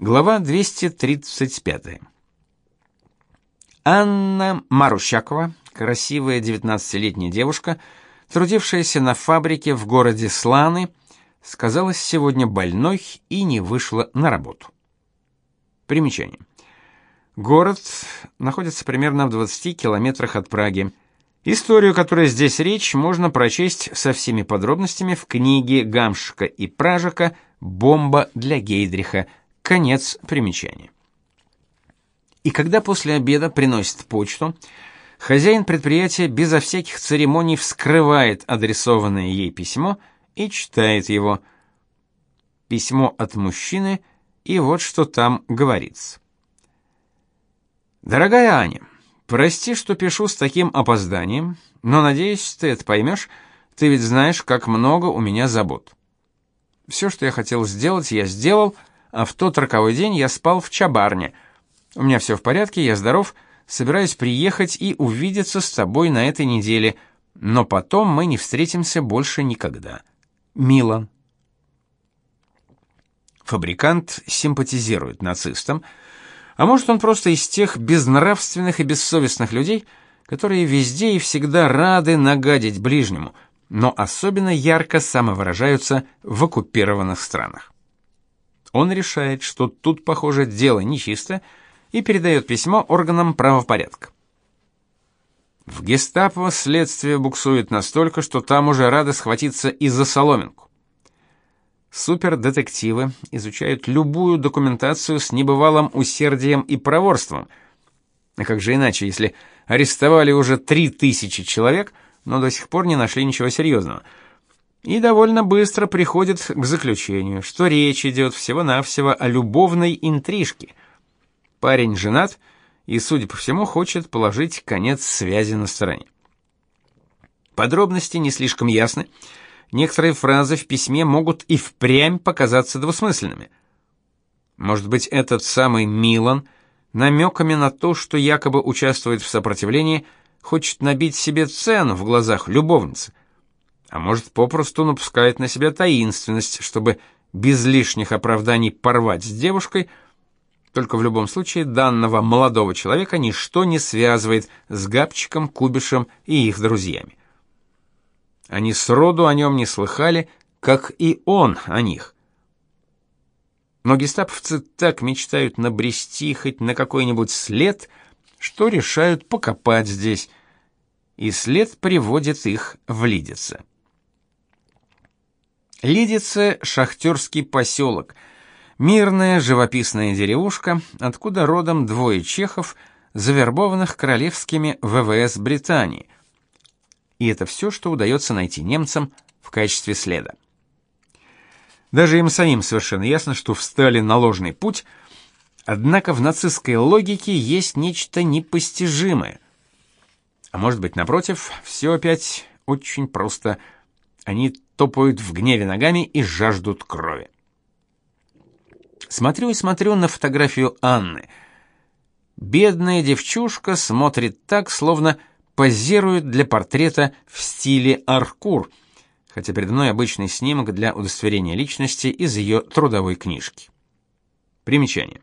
Глава 235. Анна Марущакова, красивая 19-летняя девушка, трудившаяся на фабрике в городе Сланы, сказалась сегодня больной и не вышла на работу. Примечание. Город находится примерно в 20 километрах от Праги. Историю, которой здесь речь, можно прочесть со всеми подробностями в книге Гамшика и Пражика «Бомба для Гейдриха» Конец примечания. И когда после обеда приносит почту, хозяин предприятия безо всяких церемоний вскрывает адресованное ей письмо и читает его. Письмо от мужчины, и вот что там говорится. Дорогая Аня, прости, что пишу с таким опозданием, но надеюсь, ты это поймешь. Ты ведь знаешь, как много у меня забот. Все, что я хотел сделать, я сделал — а в тот роковой день я спал в чабарне. У меня все в порядке, я здоров, собираюсь приехать и увидеться с тобой на этой неделе, но потом мы не встретимся больше никогда. Милан. Фабрикант симпатизирует нацистам, а может, он просто из тех безнравственных и бессовестных людей, которые везде и всегда рады нагадить ближнему, но особенно ярко самовыражаются в оккупированных странах. Он решает, что тут, похоже, дело нечисто, и передает письмо органам правопорядка. В гестапо следствие буксует настолько, что там уже рады схватиться и за соломинку. Супердетективы изучают любую документацию с небывалым усердием и проворством. А как же иначе, если арестовали уже три тысячи человек, но до сих пор не нашли ничего серьезного – и довольно быстро приходит к заключению, что речь идет всего-навсего о любовной интрижке. Парень женат и, судя по всему, хочет положить конец связи на стороне. Подробности не слишком ясны. Некоторые фразы в письме могут и впрямь показаться двусмысленными. Может быть, этот самый Милан намеками на то, что якобы участвует в сопротивлении, хочет набить себе цену в глазах любовницы а может, попросту напускает на себя таинственность, чтобы без лишних оправданий порвать с девушкой. Только в любом случае данного молодого человека ничто не связывает с Габчиком, Кубишем и их друзьями. Они сроду о нем не слыхали, как и он о них. Но гестаповцы так мечтают набрести хоть на какой-нибудь след, что решают покопать здесь, и след приводит их в Лидице. Лидице — шахтерский поселок, мирная живописная деревушка, откуда родом двое чехов, завербованных королевскими ВВС Британии. И это все, что удается найти немцам в качестве следа. Даже им самим совершенно ясно, что встали на ложный путь, однако в нацистской логике есть нечто непостижимое. А может быть, напротив, все опять очень просто. Они топают в гневе ногами и жаждут крови. Смотрю и смотрю на фотографию Анны. Бедная девчушка смотрит так, словно позирует для портрета в стиле Аркур, хотя передо мной обычный снимок для удостоверения личности из ее трудовой книжки. Примечание.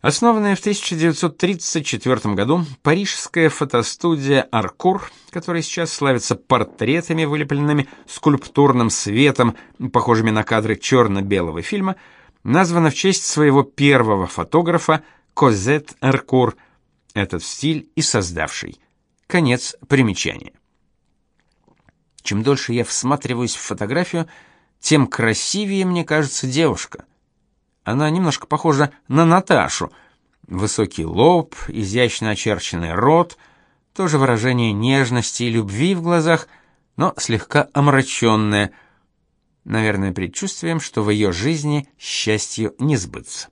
Основанная в 1934 году парижская фотостудия Аркур, которая сейчас славится портретами, вылепленными скульптурным светом, похожими на кадры черно-белого фильма, названа в честь своего первого фотографа Козет Аркур, этот стиль и создавший. Конец примечания. Чем дольше я всматриваюсь в фотографию, тем красивее мне кажется девушка — она немножко похожа на Наташу. Высокий лоб, изящно очерченный рот, тоже выражение нежности и любви в глазах, но слегка омраченное, наверное, предчувствием, что в ее жизни счастью не сбыться.